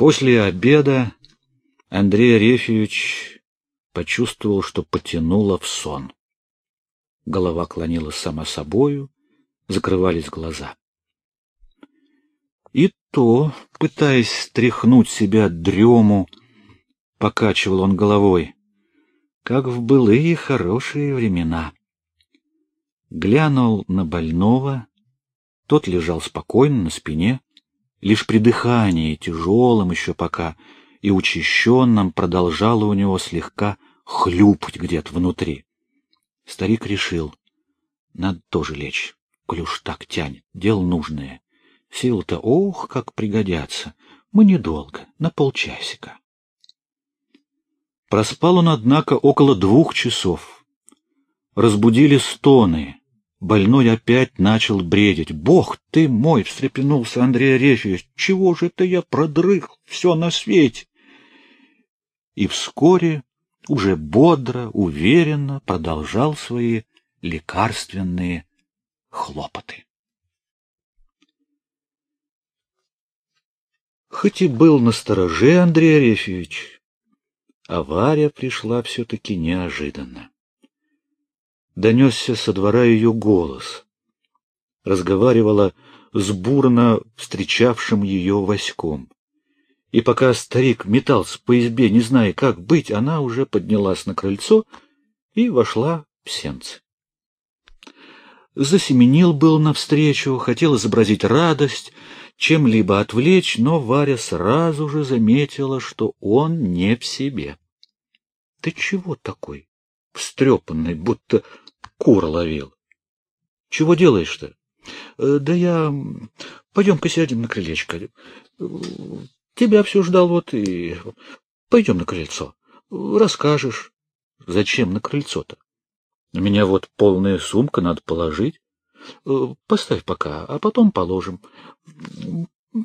После обеда Андрей Арефьевич почувствовал, что потянуло в сон. Голова клонилась сама собою, закрывались глаза. И то, пытаясь стряхнуть себя дрему, покачивал он головой, как в былые хорошие времена. Глянул на больного, тот лежал спокойно на спине, Лишь при дыхании, тяжелом еще пока, и учащенном, продолжало у него слегка хлюпать где-то внутри. Старик решил, надо тоже лечь, уж так тянет, дело нужное. Силы-то, ох, как пригодятся. Мы недолго, на полчасика. Проспал он, однако, около двух часов. Разбудили стоны, Больной опять начал бредить. «Бог ты мой!» — встрепенулся Андрей Арефьевич. «Чего же это я продрых все на свете?» И вскоре уже бодро, уверенно продолжал свои лекарственные хлопоты. Хоть и был на стороже Андрей Арефьевич, авария пришла все-таки неожиданно донесся со двора ее голос. Разговаривала с бурно встречавшим ее Васьком. И пока старик метался по избе, не зная, как быть, она уже поднялась на крыльцо и вошла в сенцы. Засеменил был навстречу, хотел изобразить радость, чем-либо отвлечь, но Варя сразу же заметила, что он не в себе. — Ты чего такой? Встрепанный, будто кур ловил. — Чего делаешь-то? Э, — Да я... Пойдем-ка сядем на крылечко. Тебя все ждал вот и... Пойдем на крыльцо. Расскажешь. — Зачем на крыльцо-то? — У меня вот полная сумка, надо положить. Э, — Поставь пока, а потом положим.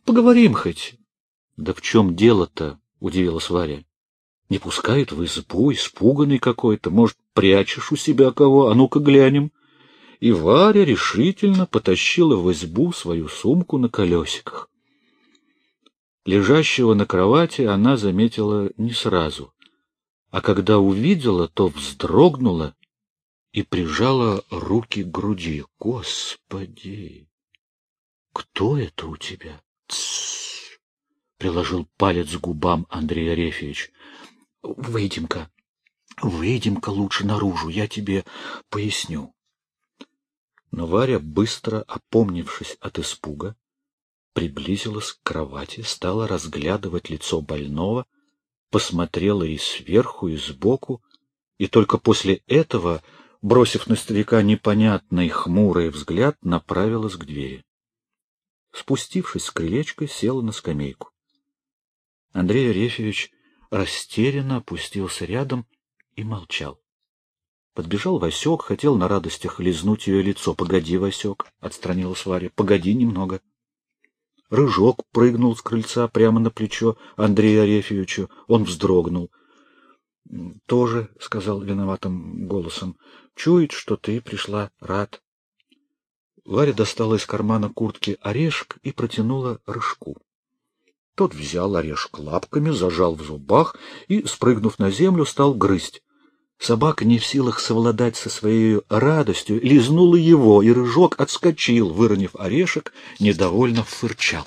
Поговорим хоть. — Да в чем дело-то? — удивилась Варя. Не пускают в избу, испуганный какой-то. Может, прячешь у себя кого? А ну-ка глянем. И Варя решительно потащила в избу свою сумку на колесиках. Лежащего на кровати она заметила не сразу, а когда увидела, то вздрогнула и прижала руки к груди. Господи! Кто это у тебя? Тссс! Приложил палец к губам Андрей Арефьевич. Выйдем-ка, выйдем-ка лучше наружу, я тебе поясню. Но Варя, быстро опомнившись от испуга, приблизилась к кровати, стала разглядывать лицо больного, посмотрела и сверху, и сбоку, и только после этого, бросив на старика непонятный хмурый взгляд, направилась к двери. Спустившись с крылечка, села на скамейку. Андрей Арефьевич растерянно опустился рядом и молчал. Подбежал Васек, хотел на радостях лизнуть ее лицо. — Погоди, Васек, — отстранилась Варя, — погоди немного. Рыжок прыгнул с крыльца прямо на плечо Андрею Арефьевичу. Он вздрогнул. — Тоже, — сказал виноватым голосом, — чует, что ты пришла рад. Варя достала из кармана куртки орешек и протянула рыжку. Тот взял орешек лапками, зажал в зубах и, спрыгнув на землю, стал грызть. Собака, не в силах совладать со своей радостью, лизнула его, и рыжок отскочил, выронив орешек, недовольно фырчал.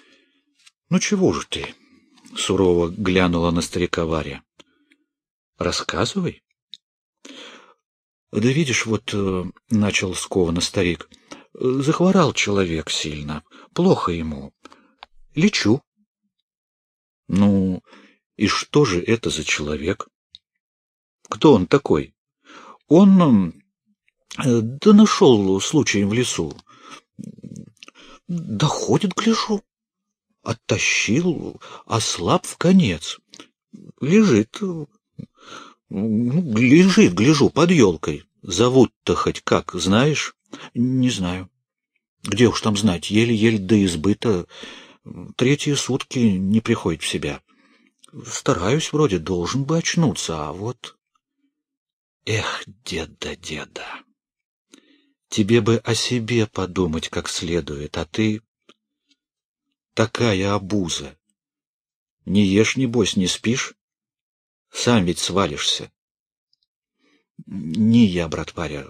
— Ну чего же ты? — сурово глянула на старика Варя. — Рассказывай. — Да видишь, вот, э, — начал скованно старик, — захворал человек сильно, плохо ему. Лечу. Ну, и что же это за человек? Кто он такой? Он... Э, да нашел случаем в лесу. Доходит, гляжу. Оттащил, ослаб в конец. Лежит. Ну, лежит, гляжу, под елкой. Зовут-то хоть как, знаешь? Не знаю. Где уж там знать, еле-еле до избыта Третьи сутки не приходит в себя. Стараюсь, вроде, должен бы очнуться, а вот... Эх, деда, деда, тебе бы о себе подумать как следует, а ты... Такая обуза, Не ешь, небось, не спишь? Сам ведь свалишься. Не я, брат Варя.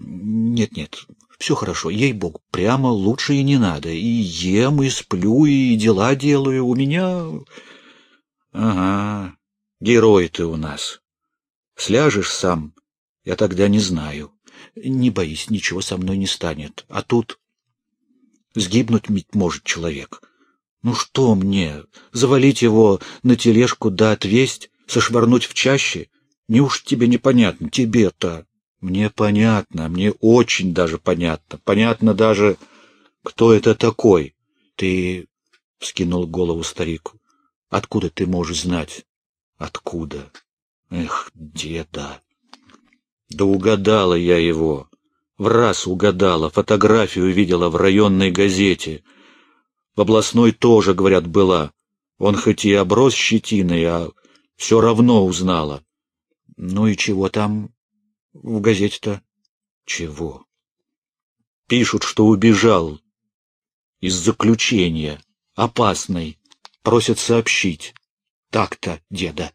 Нет-нет, все хорошо, ей-богу, прямо лучше и не надо. И ем, и сплю, и дела делаю. У меня... Ага, герой ты у нас. Сляжешь сам, я тогда не знаю. Не боись, ничего со мной не станет. А тут сгибнуть ведь может человек. Ну что мне, завалить его на тележку да отвесть, сошвырнуть в чаще? Неуж тебе непонятно, тебе-то? Мне понятно, мне очень даже понятно. Понятно даже, кто это такой. Ты, — вскинул голову старику, — откуда ты можешь знать? Откуда? Эх, деда! Да угадала я его. В раз угадала, фотографию видела в районной газете. В областной тоже, говорят, была. Он хоть и оброс щетиной, а все равно узнала. Ну и чего там в газете-то? Чего? Пишут, что убежал из заключения, опасный, просят сообщить. Так-то, деда.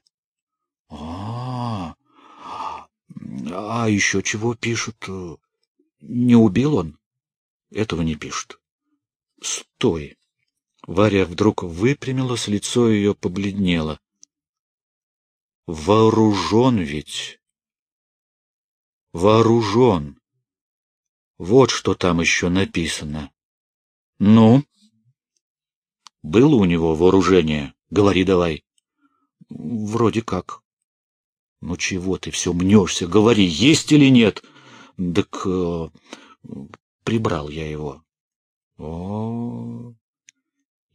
А, -а, а, а еще чего пишут? Не убил он? Этого не пишут. Стой. Варя вдруг выпрямилась, лицо ее побледнело. Вооружен ведь. Вооружен. Вот что там еще написано. Ну? Было у него вооружение? Говори давай. Вроде как. Ну чего ты все мнешься? Говори, есть или нет? Так э, прибрал я его. О,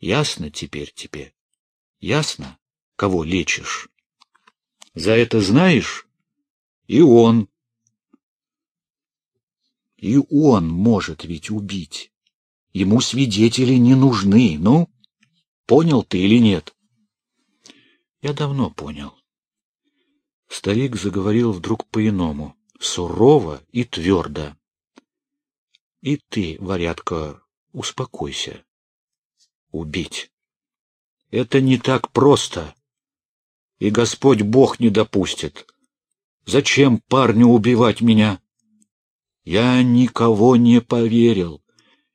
ясно теперь тебе. Ясно, кого лечишь? За это знаешь? И он. И он может ведь убить. Ему свидетели не нужны. Ну, понял ты или нет? Я давно понял. Старик заговорил вдруг по-иному, сурово и твердо. И ты, варятка, успокойся. Убить. Это не так просто и Господь Бог не допустит. Зачем парню убивать меня? Я никого не поверил,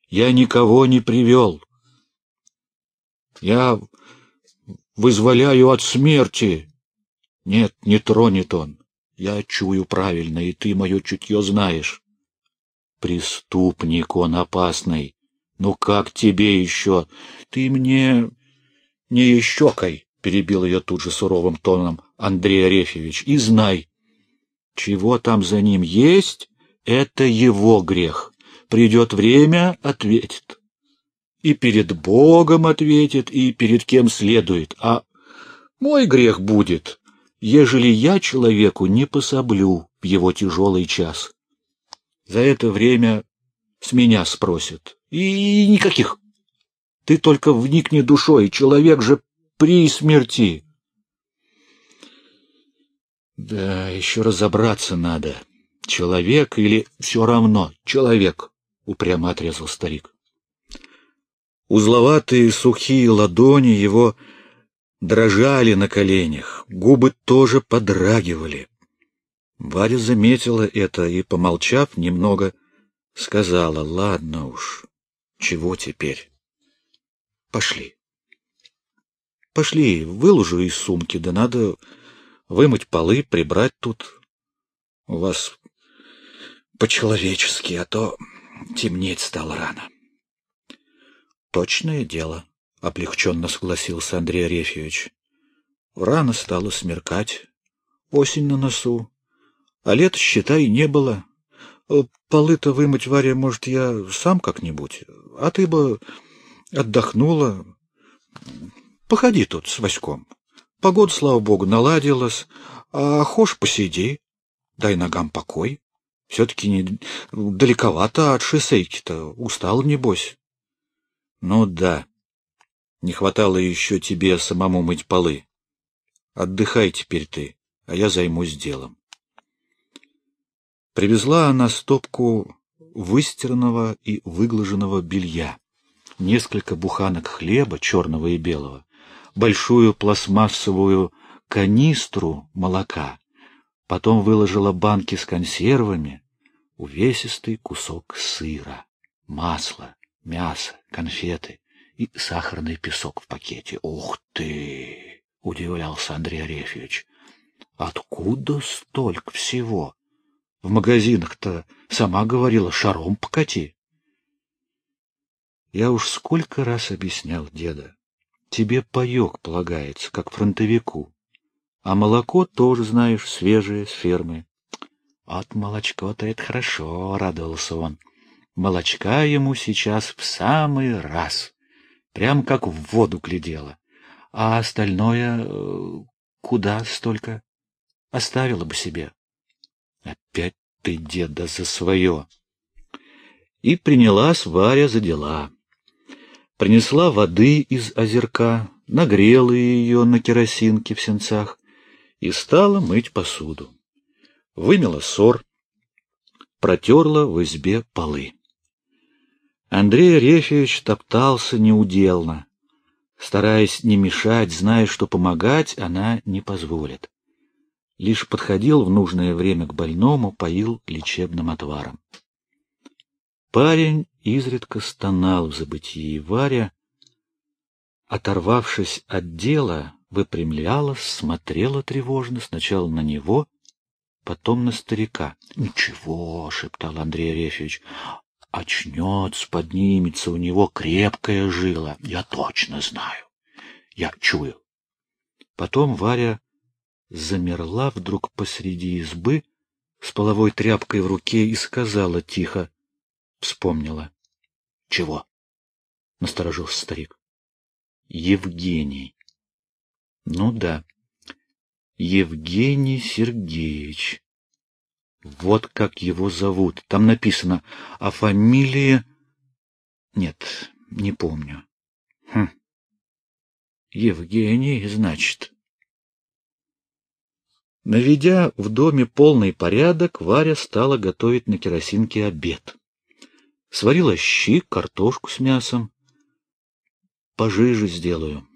я никого не привел. Я вызволяю от смерти. Нет, не тронет он. Я чую правильно, и ты мое чутье знаешь. Преступник он опасный. Ну как тебе еще? Ты мне не ещекой. — перебил ее тут же суровым тоном Андрей Арефьевич, — и знай, чего там за ним есть, это его грех. Придет время — ответит. И перед Богом ответит, и перед кем следует. А мой грех будет, ежели я человеку не пособлю в его тяжелый час. За это время с меня спросят. И никаких. Ты только вникни душой, человек же при смерти. Да, еще разобраться надо. Человек или все равно человек, упрямо отрезал старик. Узловатые сухие ладони его дрожали на коленях, губы тоже подрагивали. Варя заметила это и, помолчав немного, сказала, ладно уж, чего теперь? Пошли. Пошли, выложу из сумки, да надо вымыть полы, прибрать тут. У вас по-человечески, а то темнеть стало рано. Точное дело, — облегченно согласился Андрей Арефьевич. Рано стало смеркать, осень на носу, а лет, считай, не было. Полы-то вымыть, Варя, может, я сам как-нибудь, а ты бы отдохнула, Походи тут с Васьком. Погода, слава богу, наладилась. А хошь посиди, дай ногам покой. Все-таки не далековато от шоссейки-то. Устал, небось. Ну да. Не хватало еще тебе самому мыть полы. Отдыхай теперь ты, а я займусь делом. Привезла она стопку выстиранного и выглаженного белья, несколько буханок хлеба, черного и белого, большую пластмассовую канистру молока, потом выложила банки с консервами, увесистый кусок сыра, масло, мясо, конфеты и сахарный песок в пакете. «Ух ты!» — удивлялся Андрей Арефьевич. «Откуда столько всего? В магазинах-то, сама говорила, шаром покати». Я уж сколько раз объяснял деда. Тебе паек полагается, как фронтовику. А молоко тоже, знаешь, свежее, с фермы. От молочко-то это хорошо, — радовался он. Молочка ему сейчас в самый раз. Прям как в воду глядела. А остальное э, куда столько? Оставила бы себе. Опять ты, деда, за свое. И принялась Варя за дела принесла воды из озерка, нагрела ее на керосинке в сенцах и стала мыть посуду. Вымела сор, протерла в избе полы. Андрей Рефьевич топтался неуделно, стараясь не мешать, зная, что помогать она не позволит. Лишь подходил в нужное время к больному, поил лечебным отваром. Парень изредка стонал в забытии Варя, оторвавшись от дела, выпрямлялась, смотрела тревожно сначала на него, потом на старика. — Ничего, — шептал Андрей Арефьевич, — очнется, поднимется, у него крепкая жила. Я точно знаю. Я чую. Потом Варя замерла вдруг посреди избы с половой тряпкой в руке и сказала тихо, Вспомнила. — Чего? — насторожился старик. — Евгений. — Ну да. Евгений Сергеевич. Вот как его зовут. Там написано, а фамилия... Нет, не помню. Хм. Евгений, значит. Наведя в доме полный порядок, Варя стала готовить на керосинке обед. Сварила щи, картошку с мясом. Пожиже сделаю.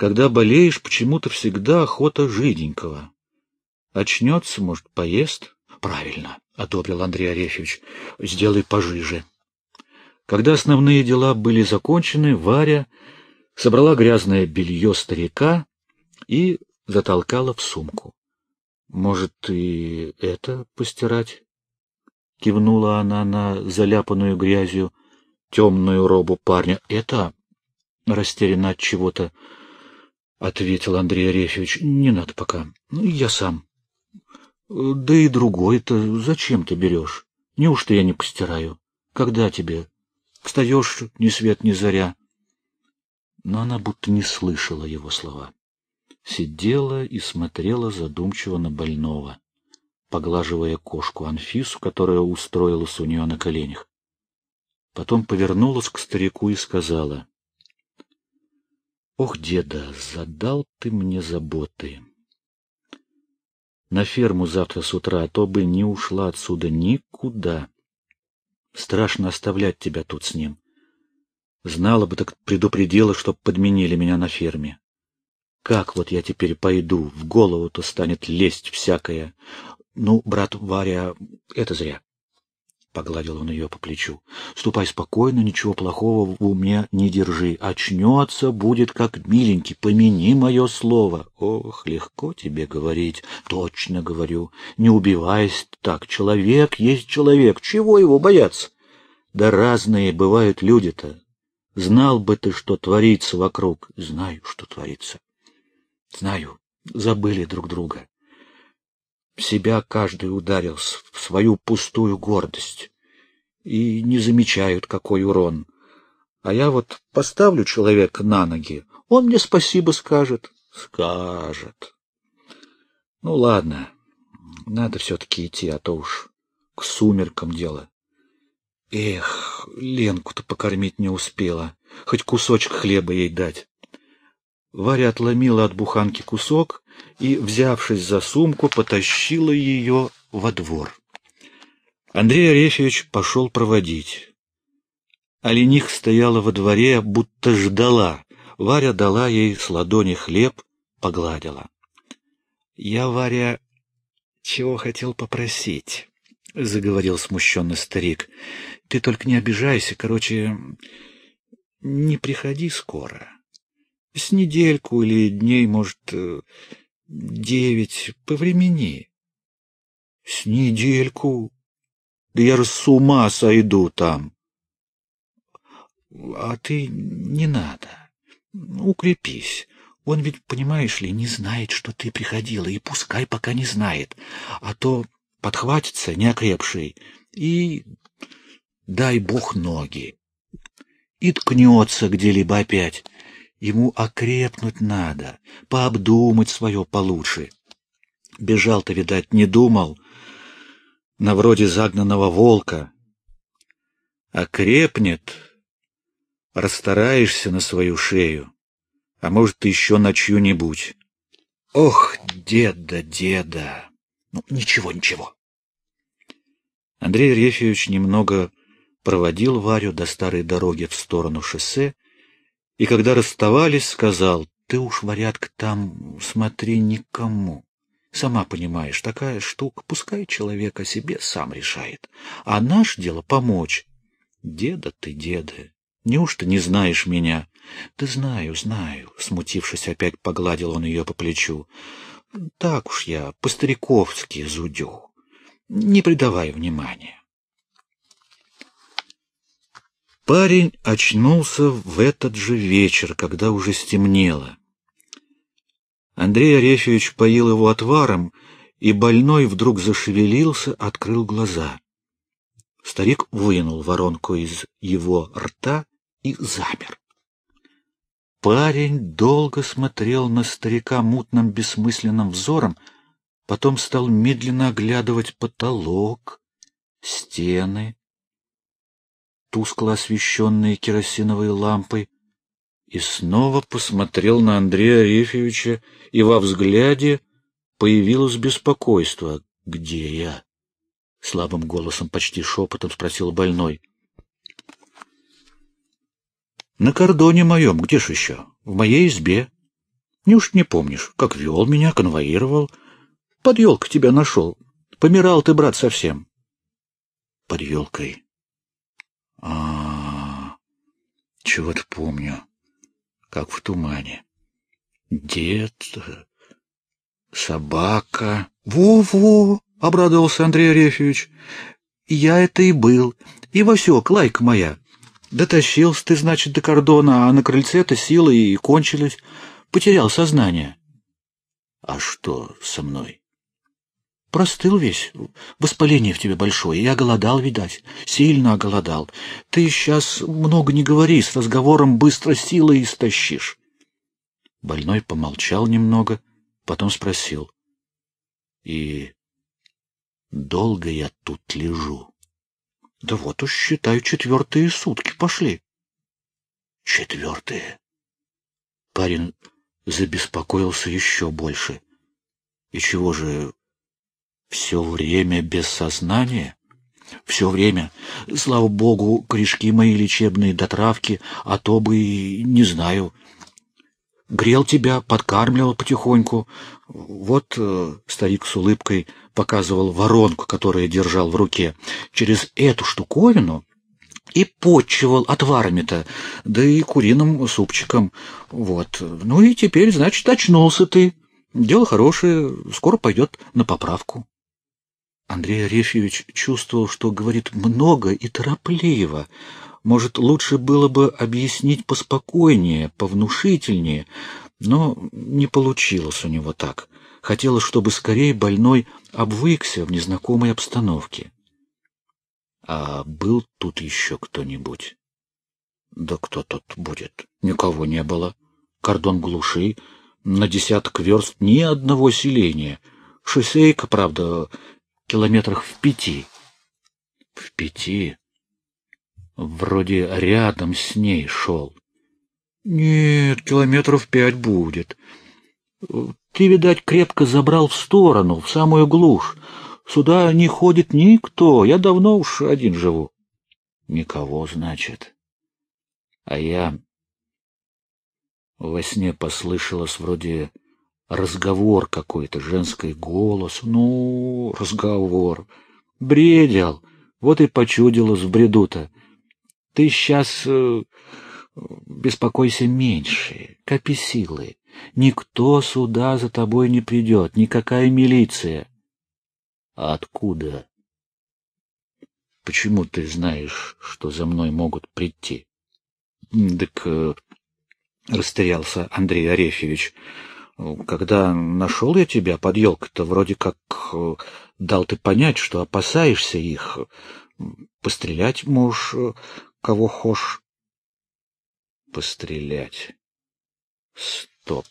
Когда болеешь, почему-то всегда охота жиденького. Очнется, может, поест? Правильно, — одобрил Андрей Арефьевич. Сделай пожиже. Когда основные дела были закончены, Варя собрала грязное белье старика и затолкала в сумку. Может, и это постирать? — кивнула она на заляпанную грязью темную робу парня. — Это растерянно от чего-то, — ответил Андрей Арефьевич. — Не надо пока. Ну, я сам. — Да и другой-то зачем ты берешь? Неужто я не постираю? Когда тебе? Встаешь ни свет ни заря. Но она будто не слышала его слова. Сидела и смотрела задумчиво на больного поглаживая кошку Анфису, которая устроилась у нее на коленях. Потом повернулась к старику и сказала, — Ох, деда, задал ты мне заботы. На ферму завтра с утра, а то бы не ушла отсюда никуда. Страшно оставлять тебя тут с ним. Знала бы, так предупредила, чтоб подменили меня на ферме. Как вот я теперь пойду, в голову-то станет лезть всякое. Ну, брат Варя, это зря. Погладил он ее по плечу. Ступай спокойно, ничего плохого в уме не держи. Очнется, будет как миленький, помяни мое слово. Ох, легко тебе говорить. Точно говорю. Не убивайся так. Человек есть человек. Чего его бояться? Да разные бывают люди-то. Знал бы ты, что творится вокруг. Знаю, что творится. Знаю. Забыли друг друга себя каждый ударился в свою пустую гордость и не замечают, какой урон. А я вот поставлю человека на ноги, он мне спасибо скажет. Скажет. Ну, ладно, надо все-таки идти, а то уж к сумеркам дело. Эх, Ленку-то покормить не успела, хоть кусочек хлеба ей дать. Варя отломила от буханки кусок и, взявшись за сумку, потащила ее во двор. Андрей Арефьевич пошел проводить. Олених стояла во дворе, будто ждала, Варя дала ей с ладони хлеб, погладила. — Я, Варя, чего хотел попросить? — заговорил смущенный старик. — Ты только не обижайся, короче, не приходи скоро. С недельку или дней, может, э, девять, по времени. — С недельку? Да я с ума сойду там. — А ты не надо. Укрепись. Он ведь, понимаешь ли, не знает, что ты приходила, и пускай пока не знает. А то подхватится неокрепший, и дай бог ноги. И ткнется где-либо опять. Ему окрепнуть надо, пообдумать свое получше. Бежал-то, видать, не думал, на вроде загнанного волка. Окрепнет, расстараешься на свою шею, а может, еще на чью-нибудь. Ох, деда, деда! Ну, ничего, ничего. Андрей Рефьевич немного проводил Варю до старой дороги в сторону шоссе, и когда расставались, сказал, «Ты уж, Варятка, там смотри никому. Сама понимаешь, такая штука, пускай человек о себе сам решает, а наш дело помочь. Деда ты, деда, неужто не знаешь меня?» «Да знаю, знаю», — смутившись, опять погладил он ее по плечу. Так уж я по-стариковски зудю. Не придавай внимания. Парень очнулся в этот же вечер, когда уже стемнело. Андрей Арефьевич поил его отваром, и больной вдруг зашевелился, открыл глаза. Старик вынул воронку из его рта и замер. Парень долго смотрел на старика мутным бессмысленным взором, потом стал медленно оглядывать потолок, стены, тускло освещенные керосиновой лампой, и снова посмотрел на Андрея Арефьевича, и во взгляде появилось беспокойство. «Где я?» — слабым голосом, почти шепотом спросил больной. На кордоне моем, где ж еще? В моей избе. Неуж не помнишь, как вел меня, конвоировал? Под елкой тебя нашел. Помирал ты, брат, совсем. Под елкой. А, чего-то помню, как в тумане. Дед, собака. Во-во, обрадовался Андрей Арефьевич. Я это и был. И Васек, лайка моя. Дотащился ты, значит, до кордона, а на крыльце-то силы и кончились. Потерял сознание. А что со мной? Простыл весь. Воспаление в тебе большое. Я голодал, видать. Сильно оголодал. Ты сейчас много не говори, с разговором быстро силы истощишь. Больной помолчал немного, потом спросил. И долго я тут лежу? Да вот уж, считаю, четвертые сутки пошли. Четвертые. Парень забеспокоился еще больше. И чего же, все время без сознания? Все время, слава богу, корешки мои лечебные до травки, а то бы, не знаю, грел тебя, подкармливал потихоньку. Вот э, старик с улыбкой показывал воронку, которую держал в руке. Через эту штуковину и почивал отварами-то, да и куриным супчиком. Вот. Ну и теперь, значит, очнулся ты. Дело хорошее, скоро пойдет на поправку. Андрей Арефьевич чувствовал, что говорит много и торопливо. Может, лучше было бы объяснить поспокойнее, повнушительнее, но не получилось у него так. Хотелось, чтобы скорее больной обвыкся в незнакомой обстановке. А был тут еще кто-нибудь? Да кто тут будет? Никого не было. Кордон глуши, на десяток верст ни одного селения. Шоссейка, правда, километрах в пяти. В пяти? Вроде рядом с ней шел. Нет, километров пять будет. Ты, видать, крепко забрал в сторону, в самую глушь. Сюда не ходит никто, я давно уж один живу. Никого, значит. А я... Во сне послышалось вроде разговор какой-то, женский голос. Ну, разговор. Бредил. Вот и почудилось в бреду-то. Ты сейчас э, беспокойся меньше, копи силы. Никто сюда за тобой не придет, никакая милиция. А откуда? Почему ты знаешь, что за мной могут прийти? Так э, растерялся Андрей Арефьевич. Когда нашел я тебя под елкой-то, вроде как э, дал ты понять, что опасаешься их. Пострелять можешь, э, кого хошь. Пострелять. Стоп.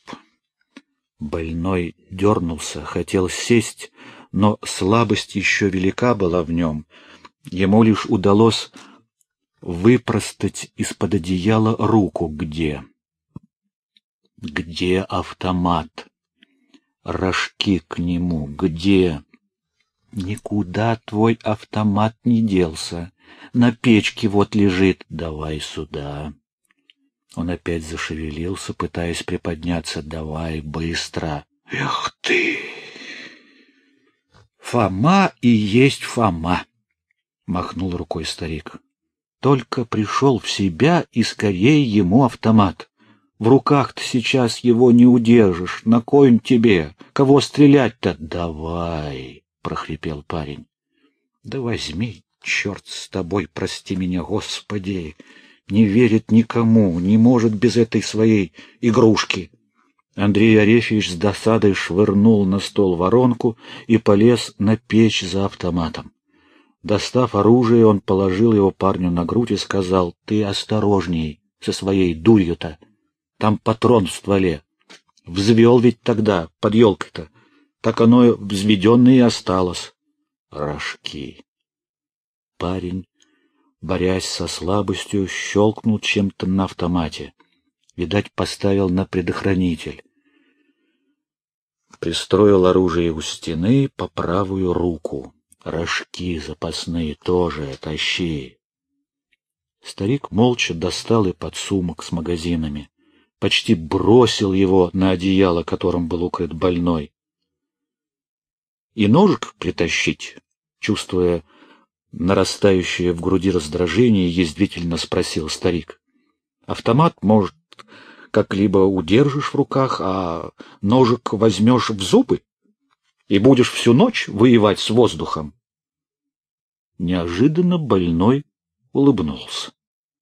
Больной дернулся, хотел сесть, но слабость еще велика была в нем. Ему лишь удалось выпростать из-под одеяла руку где. Где автомат? Рожки к нему. Где? Никуда твой автомат не делся. На печке вот лежит. Давай сюда. Он опять зашевелился, пытаясь приподняться. Давай, быстро. Эх ты! Фома и есть Фома, махнул рукой старик. Только пришел в себя, и скорее ему автомат. В руках-то сейчас его не удержишь. На кой он тебе? Кого стрелять-то? Давай, — прохрипел парень. Да возьми, черт с тобой, прости меня, Господи. Не верит никому, не может без этой своей игрушки. Андрей Арефьевич с досадой швырнул на стол воронку и полез на печь за автоматом. Достав оружие, он положил его парню на грудь и сказал, — Ты осторожней со своей дурью-то. Там патрон в стволе. Взвел ведь тогда, под елкой-то. Так оно взведенное и осталось. Рожки. Парень, борясь со слабостью, щелкнул чем-то на автомате. Видать, поставил на предохранитель. Пристроил оружие у стены по правую руку. Рожки запасные тоже тащи. Старик молча достал и подсумок с магазинами почти бросил его на одеяло, которым был укрыт больной. И ножик притащить, чувствуя нарастающее в груди раздражение, язвительно спросил старик. Автомат, может, как-либо удержишь в руках, а ножик возьмешь в зубы и будешь всю ночь воевать с воздухом? Неожиданно больной улыбнулся.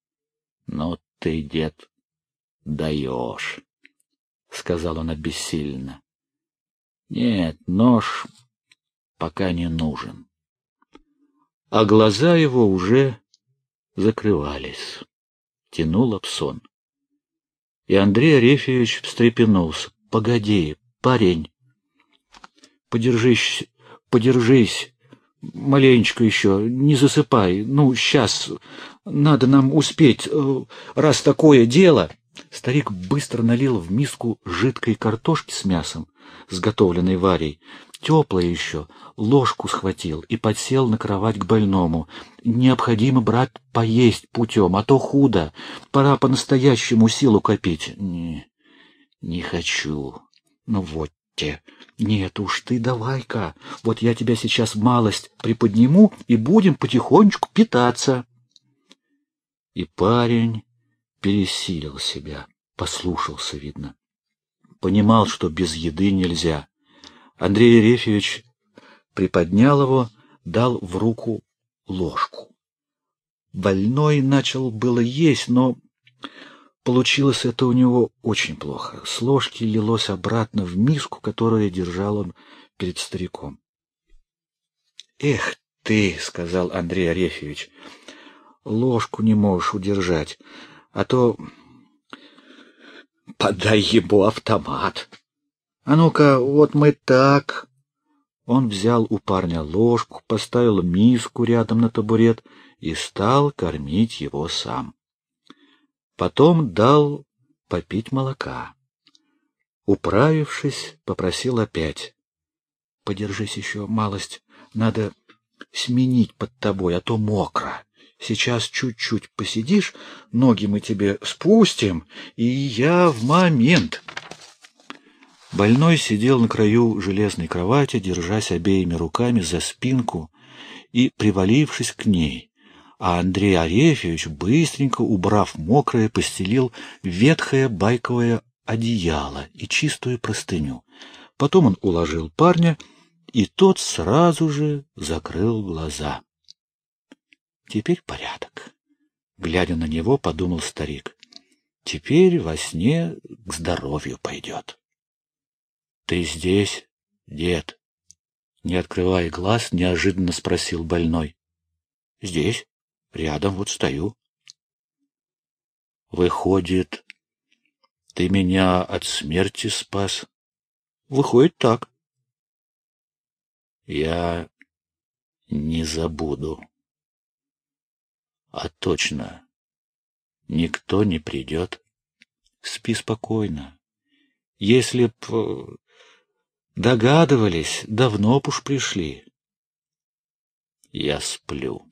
— Ну ты, дед, даешь, — сказал он обессильно. — Нет, нож пока не нужен. А глаза его уже закрывались. Тянуло в сон. И Андрей Арефьевич встрепенулся. — Погоди, парень, подержись, подержись, маленечко еще, не засыпай. Ну, сейчас надо нам успеть, э, раз такое дело. Старик быстро налил в миску жидкой картошки с мясом, сготовленной Варей, теплой еще, ложку схватил и подсел на кровать к больному. Необходимо, брат, поесть путем, а то худо. Пора по-настоящему силу копить. Не, не хочу. Ну вот те. Нет уж ты давай-ка. Вот я тебя сейчас малость приподниму и будем потихонечку питаться. И парень пересилил себя, послушался, видно. Понимал, что без еды нельзя. Андрей Ерефьевич приподнял его, дал в руку ложку. Больной начал было есть, но получилось это у него очень плохо. С ложки лилось обратно в миску, которую держал он перед стариком. — Эх ты, — сказал Андрей Арефьевич, — ложку не можешь удержать а то... Подай ему автомат. А ну-ка, вот мы так... Он взял у парня ложку, поставил миску рядом на табурет и стал кормить его сам. Потом дал попить молока. Управившись, попросил опять. — Подержись еще малость, надо сменить под тобой, а то мокро. Сейчас чуть-чуть посидишь, ноги мы тебе спустим, и я в момент. Больной сидел на краю железной кровати, держась обеими руками за спинку и привалившись к ней, а Андрей Арефьевич, быстренько убрав мокрое, постелил ветхое байковое одеяло и чистую простыню. Потом он уложил парня, и тот сразу же закрыл глаза. Теперь порядок. Глядя на него, подумал старик. Теперь во сне к здоровью пойдет. — Ты здесь, дед? Не открывая глаз, неожиданно спросил больной. — Здесь, рядом вот стою. — Выходит, ты меня от смерти спас? Выходит так. Я не забуду. А точно, никто не придет. Спи спокойно. Если б э, догадывались, давно б уж пришли. Я сплю.